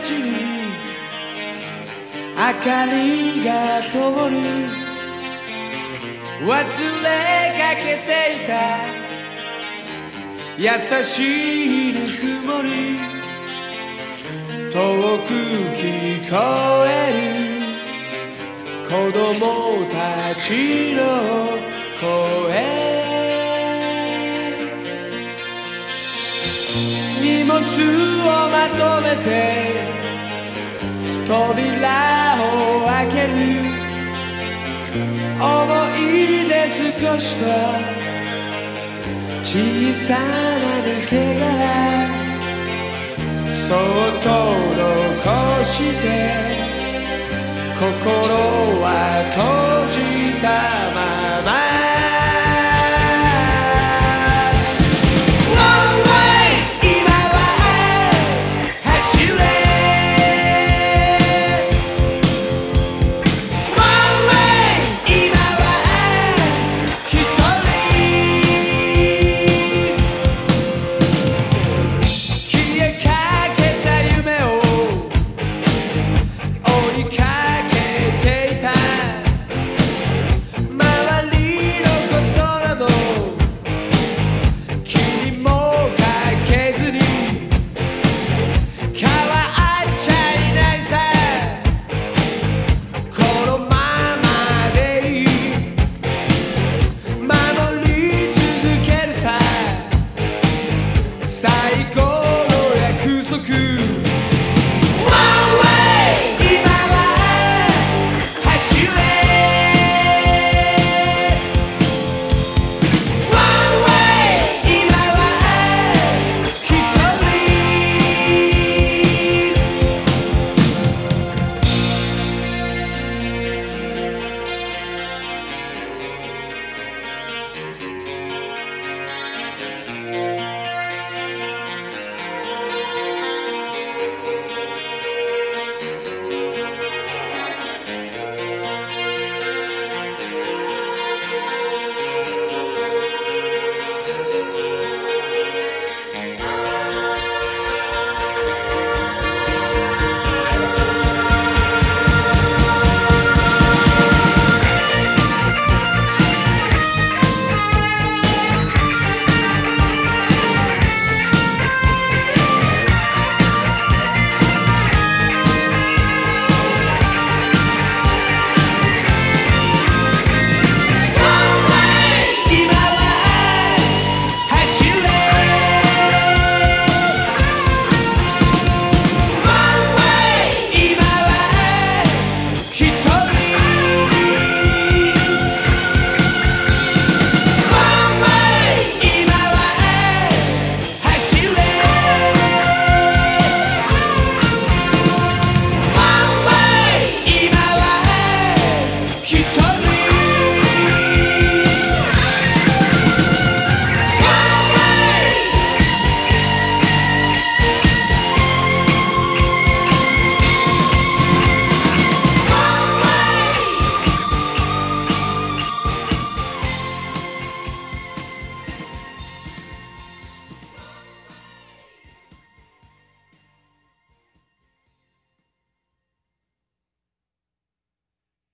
街に明かりが灯り忘れかけていた優しいぬくもり遠く聞こえる。子供たちの声。荷物をまとめて扉を開ける。思い出少しと小さな抜け殻そっと残して心は閉じたまま。最高の約束。